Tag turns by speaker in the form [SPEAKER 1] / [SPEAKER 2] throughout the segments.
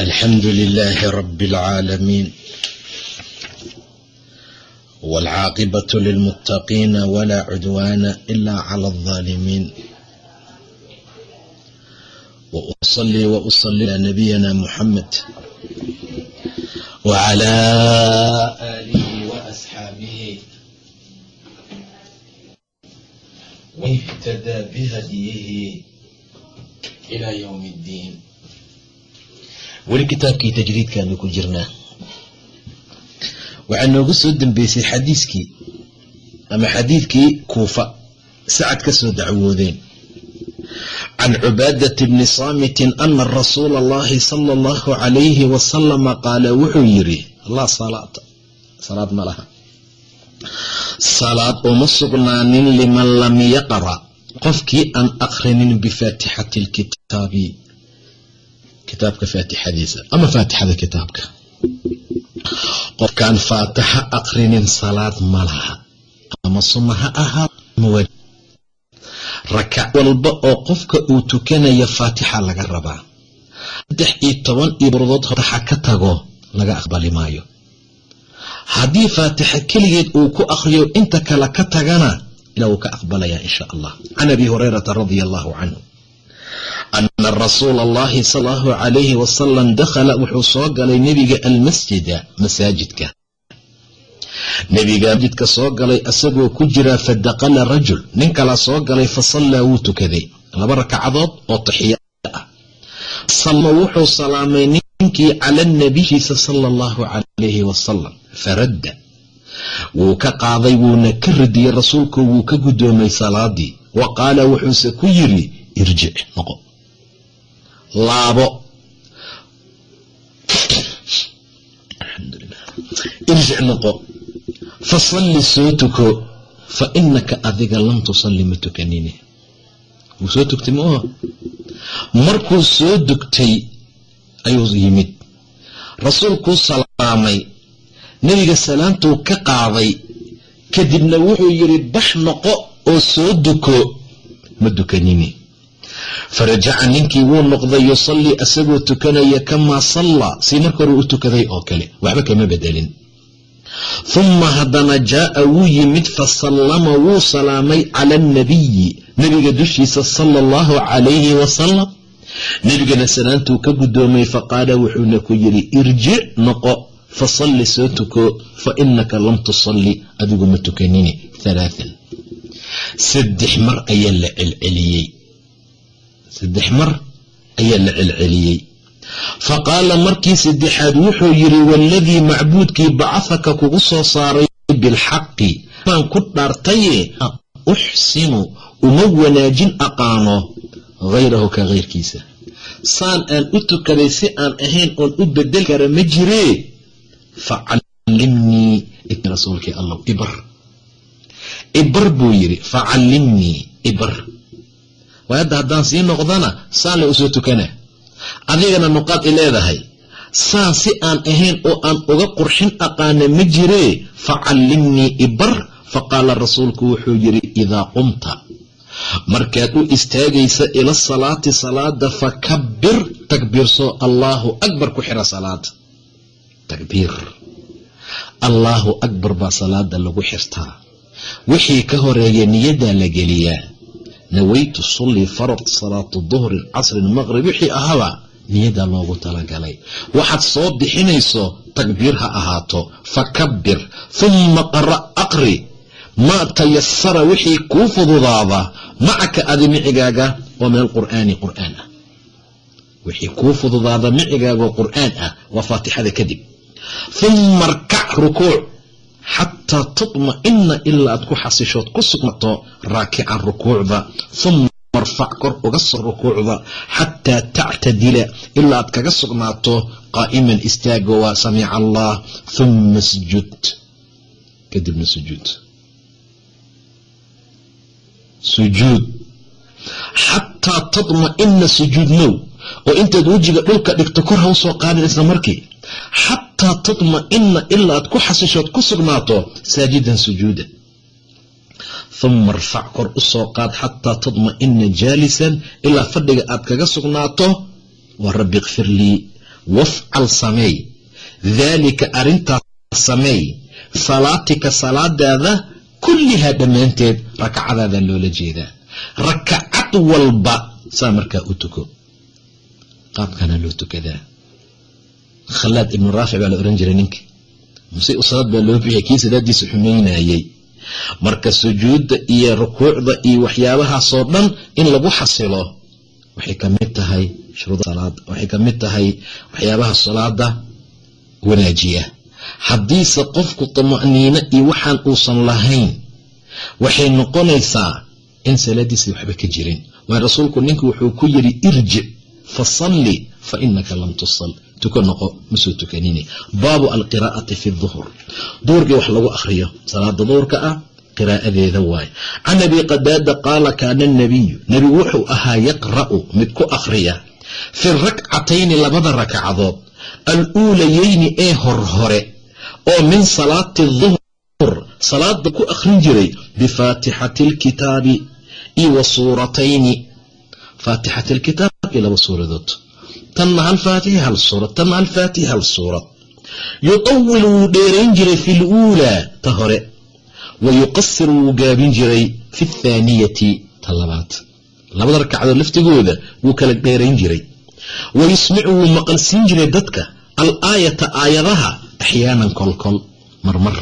[SPEAKER 1] الحمد لله رب العالمين والعاقبة للمتقين ولا عدوان إلا على الظالمين وأصلي وأصلي على نبينا محمد وعلى آله وأصحابه واهتدى بهديه إلى يوم الدين weli kitaabkii tajriidkaanu ku jirnaa. Waxaa noogu soo dambeysay xadiiskii ama xadiidkii kuufa. Sacad ka soo dacwoodeen. Can cubaadati bni saamitin ana rasuula allahi sala allahu calayhi wasalama qaala wuxuu yidhi laa salaata. Salaad ma laha. Salaad uma sugnaanin liman lam yaqra. Qofkii aan aqrinin bifaatixati lkitaabi kitaabka faatixadiisa ama faatixada kitaabka. Qofkaan faatixa aqrinin salaad ma laha ama sunna ha ahaa rakac walba oo qofka uu tukanaya faatixa laga rabaa. Saddex iyo toban iyo burdood faatixa ka tago laga aqbali maayo. Haddii faatixa keligeed uu ku aqriyo inta kale ka tagana ila wuu ka aqbalayaa insha allah. Can abi hurayrata radia allahu canhu ana rasuula allahi sal allahu calayhi wasalam dakhala wuxuu soo galay nebiga almasjida masaajidka nebiga masjidka soo galay asagoo ku jira fadaqala rajul nin kala soo galay fasallaa wuu tukaday laba rakacadood oo taxiya ah sallama wuxuu salaamay ninkii cala nabiyiisa sala allahu calayhi wasalam faradda wuu ka qaaday wuuna ka radiyey rasuulku wuu ka guddoomay salaadii wa qaala wuxuuse ku yidhi irjic noqo laabo. Irjic noqo fasalli soo tuko fa inaka adiga lam tusalli ma tukanine wuu soo tugtay ma oho markuu soo dugtay ayuu yimid. Rasuulkuu salaamay nebiga salaamtuu ka qaaday kadibna wuxuu yidhi bax noqo oo soo duko ma dukanini farajaca ninkii wuu noqday yusallii asagoo tukanaya kamaa sallaa si marka hore u tukaday oo kale waxba kama bedelin. Humma haddana jaa'a wuu yimid fasallama wuu salaamay cala annabiyi nebiga dushiisa sala allahu calayhi wasalam nebigana salaantuu ka guddoomay faqaala wuxuuna ku yidhi irjic noqo fasalli soo tuko fa inaka lam tusalli adigu ma tukanini. Halaathan saddex mar ayaa la celceliyey saddex mar ayaa la celceliyey. Fa qaala markii saddexaad wuxuu yidhi waaladii macbuudkii bacahaka kugu soo saaray bilxaqi baan ku dhaartaye uxsinu uma wanaajin aqaano hayrahu ka hayrkiisa saan aan u tukaday si aan ahayn oon u bedel kara ma jiree? Facallimnii rasuulkii allah ibar. Ibar buu yidhi facallimnii ibar waayadda haddaan sii noqdana saan le u soo tukana adigana nuqaad i leedahay saan si aan ahayn oo aan uga qurxin aqaana ma jiree facallimnii ibar faqaala rasuulku wuxuu yidhi idaa qumta. Markaad u istaagaysa ila salaati salaada fakabbir takbiirso allaahu akbar ku xira salaada takbiir. Allaahu akbar baa salaada lagu xirtaa. Wixii ka horreeya niyadaa la geliyaa nawaytu sullii farad salaatu duhri casri maqrib wixii ahaba niyadaa loogu talagalay. Waxaad soo bixinayso takbiir ha ahaato fakabbir humma qara aqri. Maa tayasara wixii kuu fududaada macaka adi micigaaga oo min alqur'aani qur'aan ah. Wixii kuu fududaada micigaagaoo qur'aan ah waa faatixada kadib humma arkac rukuuc xataa tatma'ina ilaa aad ku xasishood ku sugnato raakican rukuucda uma marfac kor uga soo rukuucda xataa tactadila ilaa aad kaga sugnaato qaa'iman istaago waa samica allah huma sjud kadibna sujuud sujuud xataa tadma'ina sujuudnow oo intaad wejiga dhulka dhigto kor haw soo qaadin isla markii xataa tadma'ina ilaa aad ku xasishood ku sugnaato saajidan sujuuda huma arfac kor u soo qaad xataa tadma'ina jaalisan ilaa fadhiga aad kaga sugnaato waa rabbi ikfir lii wafcal sameey daalika arrintaas sameey salaatika salaadaada kullihaa dhammaanteed rakacadaadaa loola jeedaa rakacad walba saa markaa u tuko qaabkana loo tukadaa khalaad ibnu raafic baa la ohan jiray ninka muse usalaad baa loo bixiyay kii salaadiisa xumaynayey marka sujuudda iyo rukuucda iyo waxyaabahaasoo dhan in lagu xasilo waxay ka mid tahay waxay ka tahay waxyaabaha salaada wanaajiya. Haddiise qofku tama'niino iyo waxaan uusan lahayn waxay noqonaysaa in salaadiisa waxba ka jirin. Waayo rasuulku ninka wuxuu ku yidhi irjic fasalli fa inaka lam tusal tuko masoo tukanini. Baabu alqiraa'ati fi duhur. Duhurkii wax lagu akhriyo salaada duhurka ah qiraa'adeeda waaye. Can abi qadaada qaala kaana nabiyu nebigu wuxuu ahaa yaqra'u mid ku akhriya fi rakcatayni labada rakcadood aluulayeyni ee horhore oo min salaati duhur. Salaada ku akhrin jiray bifaatixati alkitaabi iyo wa suuratayni. Faatixati alkitaab iyo laba suuradood tanna hal faatixa hal suurad? Tanna hal faatixa hal suurad? Yutawilu wuu dheerayn jiray fi luulaa ta hore wa yuqasiru wuu gaabin jiray fi athaaniyati ta labaad. Labada rakacdood laftigooda wuu kala dheerayn jiray. Wa yusmicu wuu maqalsiin jiray dadka al aayata aayadaha axyaanan kolkol marmar.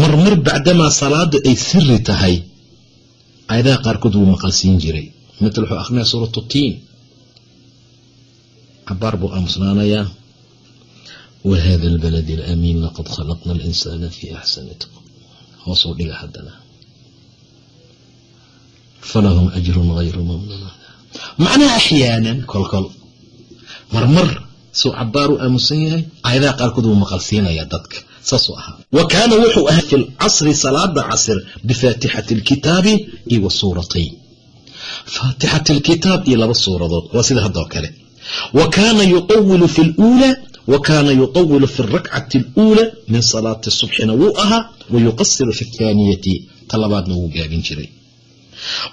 [SPEAKER 1] Marmar bacdamaa salaada ay siri tahay aayadaha qaarkood wuu maqalsiin jiray. Mitl wuxuu akrinaya suuratu tiin cabaar buu aamusnaanayaa wahada albaladi alaamiin laqad khalaqna alinsaana fi axsani hoosuu dhiga haddana. Falahum ajrun hayru mamnuun macnaha axyaanan kolkol marmar suu cabaar u aamusan yahay aayadaha qaarkood wuu maqalsiinayaa dadka saasuu ahaa. Wa kaana wuxuu ahaa fi lcasri salaada casr bifaatixati alkitaabi iyo wa suuratayn. Faatixati alkitaab iyo laba suuradood waa sida haddoo kale wa kaana yuawilu fi luulaa wa kaana yuطawilu fi اrakcati اluulaa min salaati subxina wuu ahaa wa yuqasiru fi اthaaniyati ta labaadna wuu gaabin jiray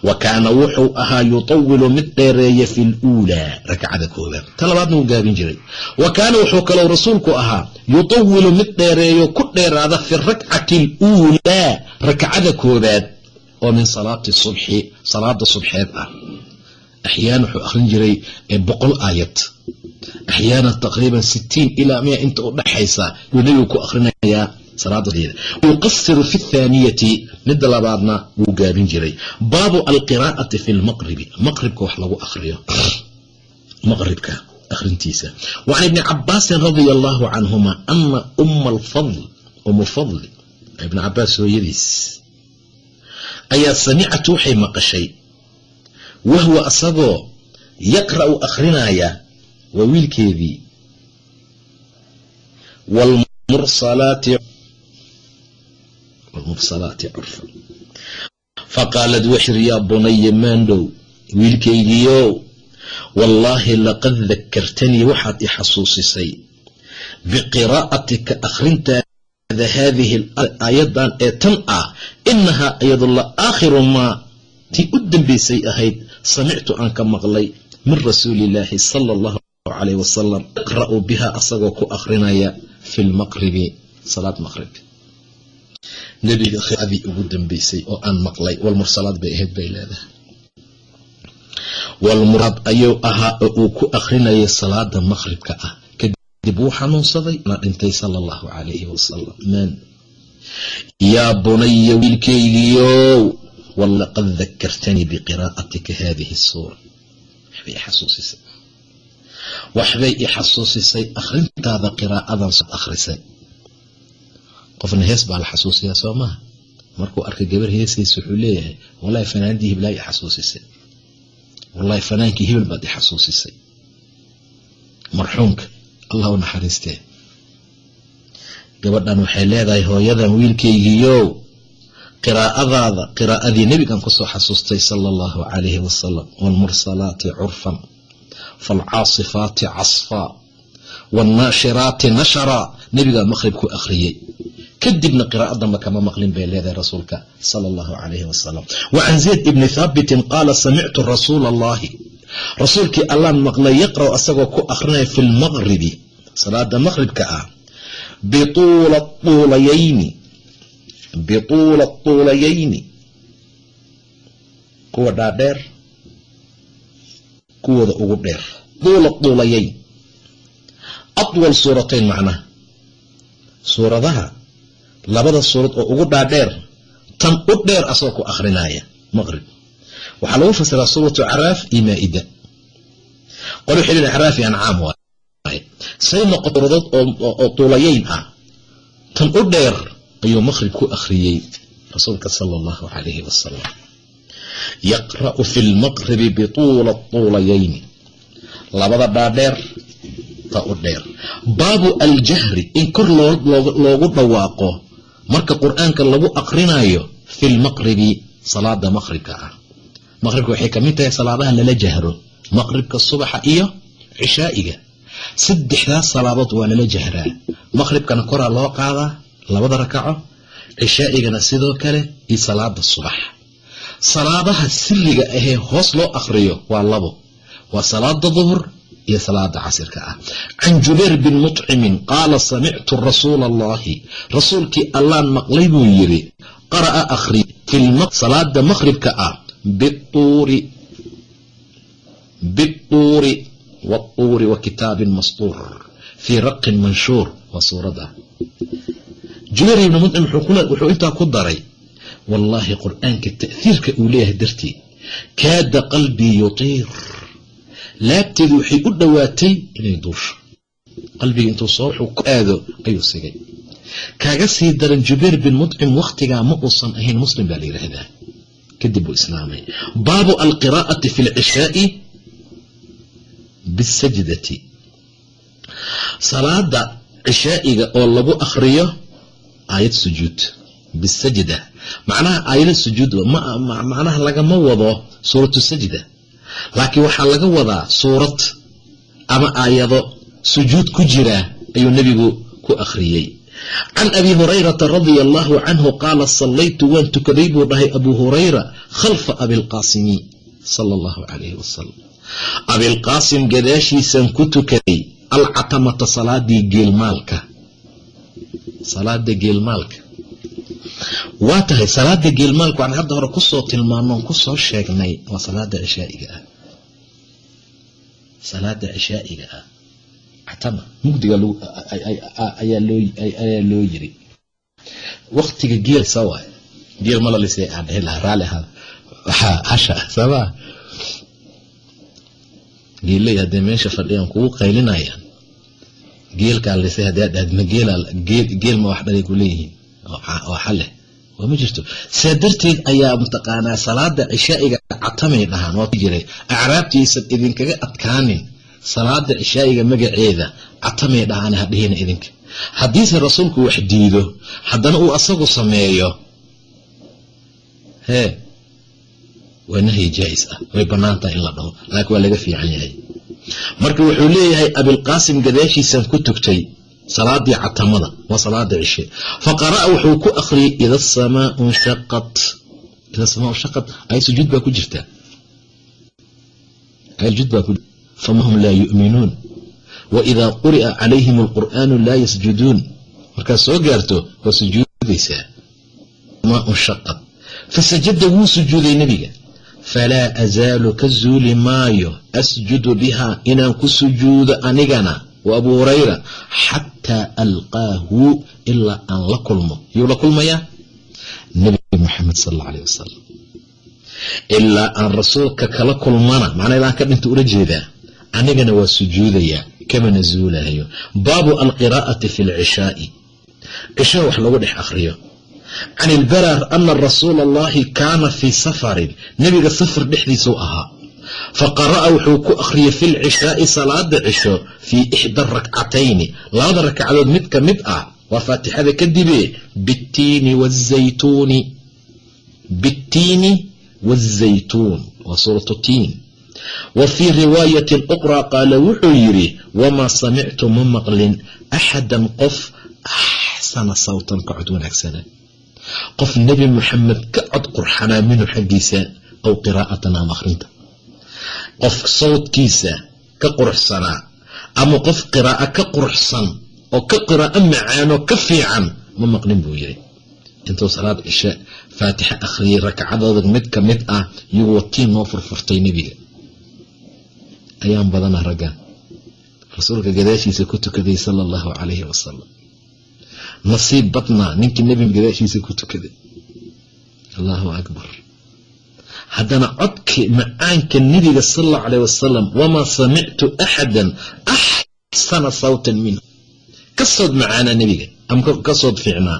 [SPEAKER 1] wa kaana wuxuu ahaa yuطawilu mid dheereeya fi luulaa rakcada koobaad ta labaadna wuu gaabin jiray wa kaana wuxuu kalou rasuulku ahaa yuطawilu mid dheereeyo ku dheeraada fi rakcati اluulaa rakcada koobaad oo min salaati subxi salaada subxeed ah axyaan wuxuu akhrin jiray boqol aayad. Axyaanan taqriiban sitiin ilaa mia inta u dhaxaysa yuu nebigu ku akhrinayaa yuqasiru fi athaaniyati midda labaadna wuu gaabin jiray. Baabu alqiraa'ati fi lmaqribi maqribka wax lagu akhriyo. Maqribka akhrintiisa. Wacan ibni cabaasin radia allahu canhuma ana uma alfadl umu fadli ibni cabaas hooyadiis ayaa samicatu wahwa asagoo yaqra'u akhrinaya waa wiilkeedii wlmursalaati curfa faqaalad waxir yaa bunaya maandhow wiilkaygiiow wallaahi laqad dakartanii waxaad i xasuusisay biqiraa'atika akhrintaada haadihi aayadan ee tan ah inahaa iyadu la aakhiru maa tii u dambaysay ahayd samictu aan ka maqlay min rasuuli illaahi sala allahu calayh wasalam yaqra'u biha asagoo ku akhrinaya fi lmaqribi salaad maqrib. Nebiga adii ugu dambaysay oo aan maqlay walmursalaad bay ahayd bay leedahay. Walmuraad ayuu ahaa oo uu ku akhrinayay salaada maqribka ah. Kadib wuu xanuunsaday na dhintay sala allahu calayhi wasalam man yaa bunaya wiilkaygiiow walaqad dakartanii biqiraa'atika haadihi suura waxbay ixasuusisay waxbay i xasuusisay akhrintaada qiraa'adan sod akhrisay qofna hees baa la xasuusiyaa soo maha markuu arkay gabar heesaysa wuxuu leeyahay walahi fanaandii hiblaa i xasuusisay wallahi fanaankii hebel baad i xasuusisay marxuumka allah u naxariistee gabadhan waxay leedahay hooyadan wiilkaygiiyow qiraa'adaada qiraa'adii nebigan ku soo xasuustay sala allahu calayhi wasalam waalmursalaati curfan faalcaasifaati casfaa waalnaashiraati nasharaa nebigaa maqhrib ku akhriyey. Kadibna qiraa'o damba kama maqlin bay leedahay rasuulka sala allahu calayhi wasalam wa can zayd ibni thaabitin qaala samictu rasuula allahi rasuulkii allaan maqlay yaqra'u asagoo ku akhrinaya fi lmaqribi salaada maqhribka ah bituula tuulayayni bituula tuulayayni kuwa dhaadheer kuwooda ugu dheer tuula tuulayayn atwal suuratayn macnaha suuradaha labada suurad oo ugu dhaadheer tan u dheer asagoo ku akhrinaya maqrib waxaa lagu fasiraa suuratu caraaf iyo maa-ida qolo xilin acraaf iyo ancaam waaye say noqoto suuradood oo tuulayayn ah tan u dheer ayuu maqhrib ku akhriyey rasuulka sala allahu calayhi wasalam yaqra'u fi lmaqribi bituula tuulayayni labada dhaadheer ta u dheer. Baabu aljahri in kor loogu dhawaaqo marka qur'aanka lagu aqrinayo fi lmaqribi salaada maqribka ah. Maqribka waxay ka mid tahay salaadaha lala jahro maqribka subaxa iyo cishaa'iga. Saddexdaas salaadood waa lala jahraa. Maqribkana koraa loo qaadaa labada rakaco cishaa'igana sidoo kale iyo salaada subax. Salaadaha siriga ahee hoos loo akhriyo waa labo. Waa salaada duhur iyo salaada casirka ah. Can jubayr bin mutcimin qaala samictu rasuula allahi rasuulkii allaan maqlay buu yidhi qara'a akhri salaada maqhribka ah bituuri bituuri watuuri wa kitaabin mastuur fii raqin manshuur waa suurada jubayr ibni mutcim wuxuu intaa ku daray wallaahi qur'aanka ta'hiirka uu leeyahay dartii kaada qalbii yutiir laabteedu waxay u dhowaatay inay duusho. Qalbiga intuu soo wuxuu ku aado ayuu sigay. Kaaga sii daran jubayr bin mutcim wakhtigaa ma uusan ahayn muslim baa la yidhaahdaa. Kadib buu islaamay. Baabu alqiraa'ati fi lcishaai bisajdati salaada cishaa'iga oo lagu akhriyo aayad sujuud bisajda macnaha aayada sujuud macnaha lagama wado suuratu sajda. Laakiin waxaa laga wadaa suurad ama aayado sujuud ku jira ayuu nebigu ku akhriyey. Can abi hurayrata radia allahu canhu qaala sallaytu waan tukaday buu dhahay abu hurayra khalfa abilqaasimi sala allahu calayhi wasalam abilqaasim gadaashiisaan ku tukaday alcatamata salaadii geelmaalka salaada geelmaalka waa tahay salaada geelmaalka waan hadda hore ku soo tilmaanoon ku soo sheegnay waa salaada cishaa'iga ah. Salaada cishaa'iga ah catama mugdiga ayaa loo yiri. Waktiga geel sa waay geel malalisee aan dhehi lahaa raali ahaa waxaa hasha sabaa geelley haddee meesha fadhiyaan kugu qaylinayaan geelkaa lisay dhahd ma jirto. Saa darteed ayaa mataqaanaa salaada cishaa'iga catamay dhahaan waa jiray. Acraabtiisan idinkaga adkaanin salaada cishaa'iga magaceeda catamay dhahaan hadhihina idinka. Haddiise rasuulku wax diido haddana uu asagu sameeyo hee waa nahyi jaa'is ah. Way bannaan in la dhaho laakiin waa laga fiican yahay marka wuxuu leeyahay abilqaasim gadaashiisaan ku tugtay salaadii catamada waa salaada cishe. Fa qara'a wuxuu ku akhriyey ida asamaau nshaqat ida samaa shaqat ay sujuud baa ku jirtaa sujuud baa ku fama hum laa yu'minuun? Wa idaa quri'a calayhim alqur'aanu laa yasjuduun. Markaad soo gaarto waa sujuudaysaa. Samaau shaqat. Fasajada wuu sujuuday nebiga falaa azaalu ka zuuli maayo asjudu bihaa inaan ku sujuudo anigana wa abuu hurayra xataa alqaahu ilaa aan la kulmo yuu la kulmayaa nebi moxamed sal alla alayh wasalam ilaa aan rasuulka kala kulmana macnaa ilaan ka dhinta ula jeedaa anigana waa sujuudayaa kamana zuulahayo baabu alqiraa'ati fi lcishaai cishaa wax lagu dhex akhriyo can ilbarar ana rasuula allahi kaana fii safarin nebiga safar dhexdiisau ahaa fa qara'a wuxuu ku akhriyey fi lcishaa'i salaada cisho fii ixda rakcatayni labada rakcadood mid ka mid ah waa faatixada kadibe bitiini wazaytuuni bitiini wazaytuun waa suuratu tiin wa fii riwaayatin uqraa qaala wuxuu yidhi wamaa samictu ma maqlin axadan qof axsana sawtan ka cod wanaagsana qof nebi moxamed ka cod qurxanaa minhu xaggiisa aw qiraa'atan ama akhrinta. Qof sawdkiisa ka quruxsanaa ama qof qiraa'o ka quruxsan oo ka qiraa'o macaanoo ka fiican ma maqlin buu yidhi. Intuu salaad cishe faatixa akhriyey rakcadooda mid ka mid ah iyagoo tiin noo furfurtay nebiga. Ayaan badana raggan rasuulka gadaashiisa ku tukaday sala allahu calayhi wasalam nasiib badnaa ninkii nebiga gadaashiisa ku tukaday allahu akbar. Haddana codkii macaanka nebiga sal allahu calayh wasalam wamaa samictu axadan axsana sawtan minhu. Ka sood macaanaa nebiga ama ka sood fiicnaa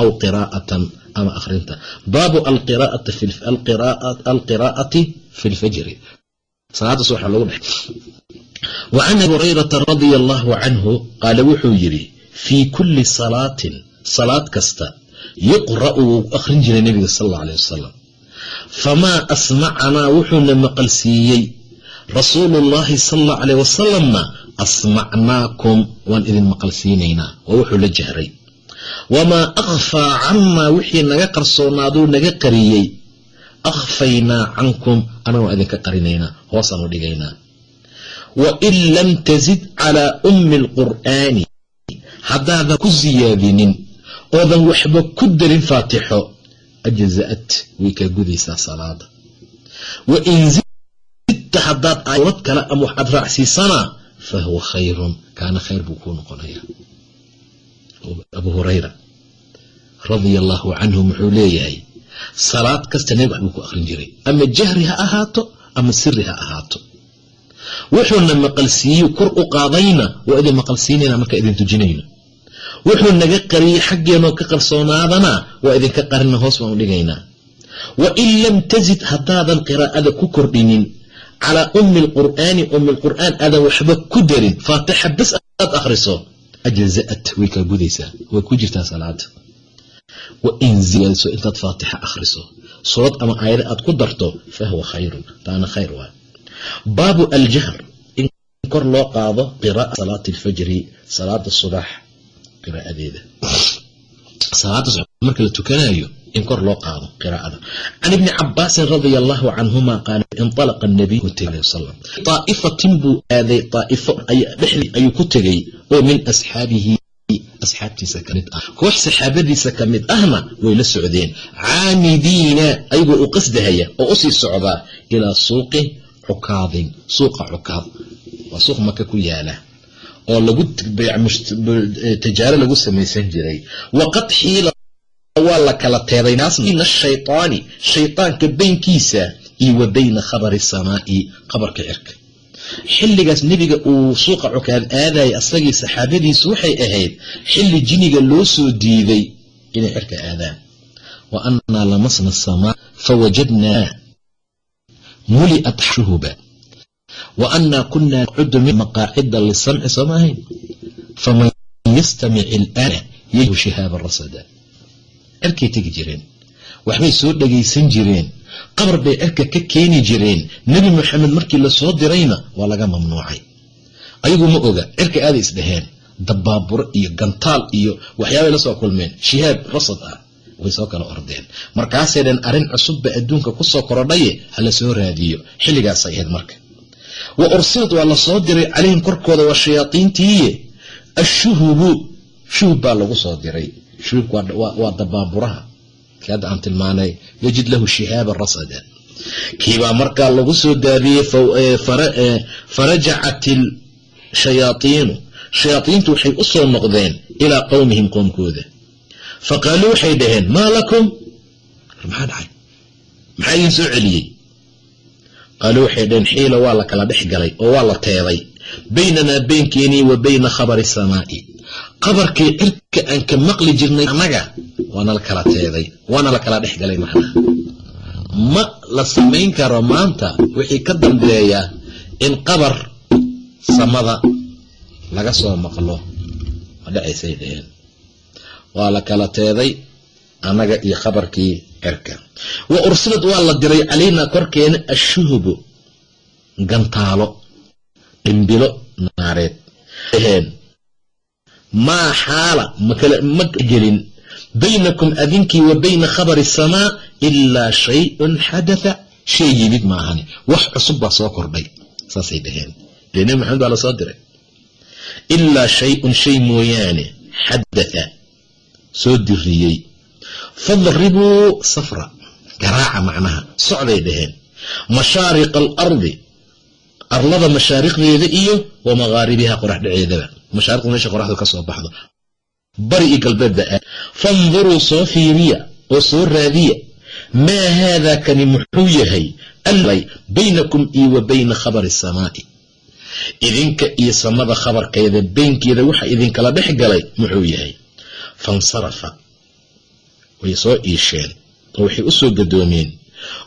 [SPEAKER 1] aw qiraa'atan ama akhrinta. Baabu alqiraa'ati fi lfajri salaadaas waxaa lagu dhex. Wa can abi hurayrata radia allahu canhu qaala wuxuu yidhi fii kulli salaatin salaad kasta yuqra'u wuu akhrin jiray nebiga sal alla aleh wasalam famaa asmacanaa wuxuuna maqalsiiyey rasuulu llahi sal allau aleh wasalamna asmacnaakum waan idin maqalsiinaynaa waa wuxuu la jahray. Wamaa akhfaa cannaa wixii naga qarsoonaaduu naga qariyey akhfaynaa cankum anaga waa idinka qarinaynaa hoosaanu dhigaynaa. Wa in lam tazid calaa ummi alqur'aani haddaadan ku siyaadinin oodan waxba ku darin faatixo ajza'at way kaa gudaysaa salaada. Wa in zidta haddaad aayad kale ama waxaad raacsiisanaa fa huwa khayrun kaana khayr buu kuu noqonaya abu hurayra radia allaahu canhu muxuu leeyahay salaad kasta nebi wax buu ku akhrin jiray. Ama jahri ha ahaato ama siri ha ahaato. Wuxuuna maqalsiiyey kor u qaadayna waa idin maqalsiinayna markaa idin tujinayno wuxuu naga qariyey xaggeenoo ka qarsoonaadana waa idinka qarina hoos baan u dhigaynaa. Wa in lam tazid haddaadan qiraa'ada ku kordhinin calaa ummi alqur'aani ummi alqur'aan aadan waxba ku darin. Faatixa bas aad akhriso ajza'at way kaa gudaysaa way ku jirtaa salaada wa in ziyaadiso intaad faatixa akhriso suurad ama aayada aad ku darto fa huwa khayrun taana khayr waa. Baabu aljahr in kor loo qaado qira'a salaati alfajri salaada subax subax marka la tukanayo in kor loo qaado qiraa'ada. Can ibni cabaasin radia allahu canhuma qaala inطalaqa nabiy wasalam daa'ifatin buu aaday dhexdii ayuu ku tegey oo min asxaabihi asxaabtiisa ka mid ah. Koox saxaabadiisa ka ahna way la socdeen. Caamidiina ayagoo u qasdahaya oo u sii socdaa ilaa suuqi cukaadin. Suuqa cukaad. Waa suuq maka ku yaalla oo lagu tijaaro lagu samaysan jiray. Waqad xiila waa la kala teeday naasna shaytaani shaytaanka baynkiisa iyo wa bayna khabari samaa'i khabarka cirka. Xilligaas nebiga uu suuqa cukaad aadayay asagii saxaabadiisu waxay ahayd xilli jiniga loo soo diiday inay cirka aadaan. Wa annaa lamasna asamaa fawajadnaa muli'at shuhuba wa annaa kunaa nacudu min maqaacida lisamci soo ma ahayn faman yastamic ilaana yahu shihaaba rasada. Cirkay tegi jireen. Waxbay soo dhagaysan jireen. Qabar bay cirka ka keeni jireen. Nebi moxamed markii la soo dirayna waa laga mamnuucay. Ayagu ma oga cirka aaday isdhaheen dabaaburo iyo gantaal iyo waxyaabay la soo kulmeen. Shihaab rasad ah. Way soo kala ordeen. Markaasay dheen arrin cusubba adduunka ku soo korodhaye ha la soo raadiyo. Xilligaasay ahayd marka wa ursilad waa la soo diray calayhim korkooda waa shayaadiintiiye ashuhubu shuhub baa lagu soo diray. Shuhubka waa dabaaburaha. Kii hadda aan tilmaanay yajid lahu shihaaba rasada. Kiibaa markaa lagu soo daadiyey farajacat shayaaiinu shayaaiintu waxay u soo noqdeen ilaa qowmihim qoomkooda faqaaluu waxay dhaheen maa lakum? Maxaa dhacay? Maxaa idin soo celiyey qaaluu waxay dhaheen xiila waa la kala dhex galay oo waa la teeday baynanaa beynkeenii wa bayna khabari samaa'i. Qabarkii cirka aan ka maqli jirnay annaga waana la kala teeday waana la kala dhex galay macnaha. Ma la samayn karo maanta wixii ka dambeeya in qabar samada laga soo maqlo. Ma dhacaysay dheheen waa la kala teeday annaga iyo khabarkii cirka wa ursilad waa la diray calaynaa korkeena ashuhubu gantaalo dhimbilo naareed. Dheheen maa xaala ma gelin. Baynakum adinkii wa bayna khabari samaa ilaa shayun xadatha. Shay yimid maahane wax cusub baa soo kordhay saasay dhaheen. Dee nebi maxamed baa la soo diray. Ilaa shay-un shay mooyaane xadatha. Soo diriyey fadribuu safra garaaca macnaha socday dhaheen. Mashaariqa alardi arlada mashaariqdeeda iyo wa maqaaribiha qorax dhaceedaba mashaariqda meesha qoraxdu ka soo baxdo. Bari iyo galbeedba aad fanduruu soo fiiriya oo soo raadiya maa haadaa kani muxuu yahay? Alay baynakum iyo wa bayna khabari samaa'i. Idinka iyo samada khabarkeeda beynkeeda waxa idinkala dhex galay muxuu yahay. Fansarafa way soo iisheen oo waxay u gadoomeen.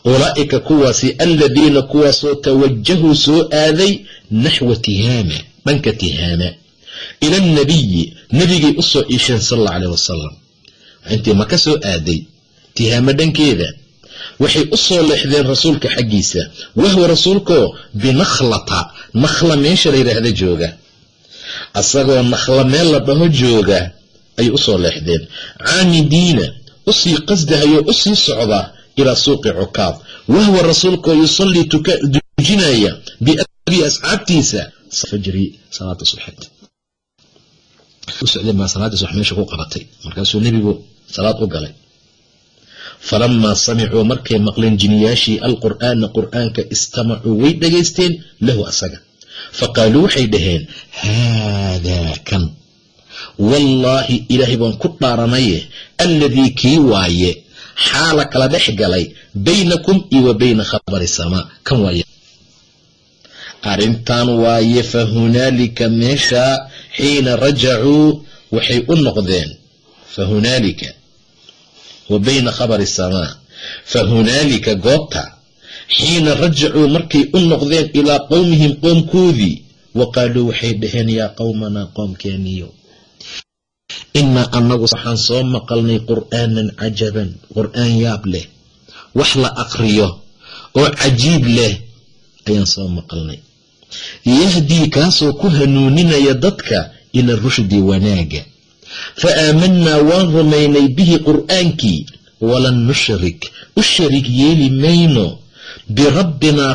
[SPEAKER 1] Ulaa'ika kuwaasi aladiina kuwaasoo tawajahuu soo aaday naxwa tihaama dhanka tihaama ila alnabiyi nebigay u soo iisheen sal alla caleh wasalam intii maka soo aaday? Tihaamo dhankeeda. Waxay u soo leexdeen rasuulka xaggiisa. Wahwa rasuulkoo binakhlata nakhla meesha la yidhaahda jooga. Asagoo nakhla meel la dhaho jooga ayay u soo leexdeen. Caamidiina u sii qasdahayoo u sii socda ilaa suuqi cukaab. Wahwa rasuulkoo yusallii dujinaya biabii asxaabtiisa fajri salaada subxeed socdeen baa salaadiis wax meesha ku qabatay. Markaasuu nebigu salaad u galay. Falamaa samicuu markay maqleen jiniyaashii alqur'aana qur'aanka istamacuu way dhegaysteen lahu asaga. Faqaaluu waxay dhaheen haadaa kan wallaahi ilaahay baan ku dhaaranaye alladii kii waaye xaala kala dhex galay baynakum iyo wa bayna khabari samaa kan waaye. Arrintan waaye fa hunaalika meeshaa xiina rajacuu waxay u noqdeen fa hunaalika wa bayna khabari samaa fa hunaalika goobta xiina rajacuu markay u noqdeen ilaa qowmihim qoomkoodii wa qaaluu waxay dhaheen yaa qowmanaa qoomkeeniyo innaa annagu waxaan soo maqalnay qur'aanan cajaban qur'aan yaab leh wax la aqriyo oo cajiib leh ayaan soo maqalnay. Yahdii kaasoo ku hanuuninaya dadka ila rushdi wanaaga. Fa aamanaa waan rumaynay bihi qur'aankii walan nushrik u sharig yeeli mayno birabbinaa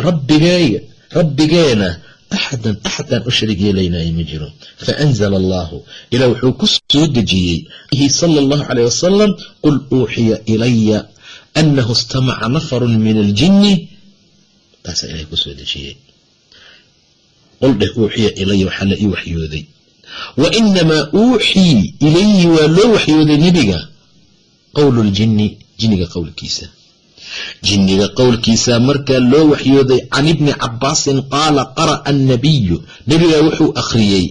[SPEAKER 1] rabbigeena axadan axadaan u sharig yeelaynaayo ma jiro faanzala allahu ilah wuxuu ku soo dejiyey ihi sala allahu caleyh wasalam qul uuxiya ilaya annahu istamaca nafarun min aljinni taasaa ilahay ku soo dejiyey qul dheh uuxiya ilaya waxaa la ii waxyooday wa inamaa uuxii ilayhi waa loo waxyooday nebiga qowlu ljinni jinniga qowlkiisa jinniga qowlkiisa markaa loo waxyooday can ibni cabaasin qaala qara'a annabiyu nebigaa wuxuu akhriyey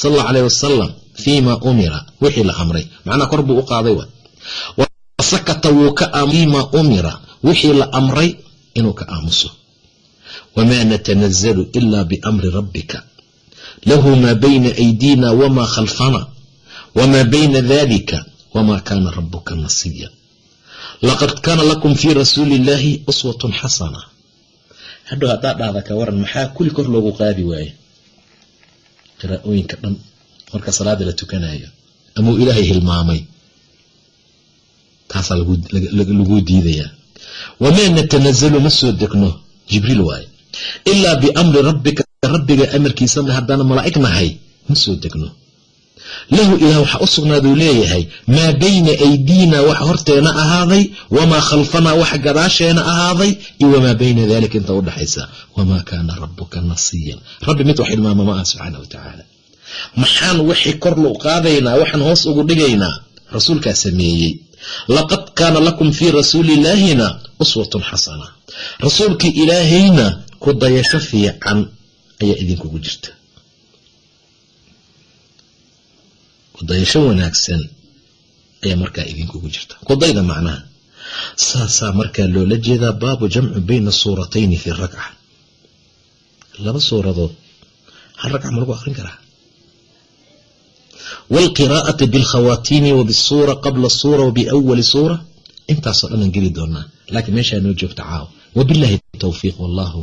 [SPEAKER 1] sal allau caleyh wasalam fii ma umira wixii la amray. Macnaha kor buu u qaaday wa wasakata wuu ka fii ma umira wixii la amray inuu ka aamuso. Wamaa natanazalu ila biamri rabbika. Lahu maa bayna aydina wamaa khalfana. Wamaa bayna dalika wamaa kaana rabuka nasiya laqad kaana lakum fii rasuuli illaahi uswatun xasana hadhow haddaa dhahda ka waran maxaa kuli kor loogu qaadi waaye qiraa'ooyinka dhan marka salaada la tukanayo ama uu ilaahay hilmaamay taasaa laguu diidayaa wamaa natanazalu ma soo degno jibriil waaye ilaa biamri rabbika rabbiga amarkiisa haddaan malaa'ig nahay ma soo degno lahu ilaah waxaa u sugnaaduu leeyahay maa bayna aydiina wax horteena ahaaday wamaa khalfanaa wax gadaasheena ahaaday iyo wamaa bayna dalika inta u dhaxaysa wamaa kaana rabuka nasiyan rabbi mid wax ilmaama ma ah subxaana wa tacaala. Maxaan wixii kor lu qaadaynaa waxaan hoos ugu dhigaynaa? Rasuulkaa sameeyey. Laqad kaana lakum fii rasuuliillaahina uswatun xasana. Rasuulkii ilaahayna ku dayasho fiican ayaa idinkugu jirta kudayasho wanaagsan ayaa markaa idinkugu jirta. Kudayda macnaha saasaa markaa loola jeedaa baabu jamcu bayna suuratayni fi rakca. Laba suuradood hal ragca ma lagu akrin karaa? Waalqiraa'ati bilkhawaatiimi wa bisuura qabla suura wa biawali suura. Intaasoo dhanaan geli doonaa laakiin meeshaa noo joogta caaw wabilahi towfiiq wallaahu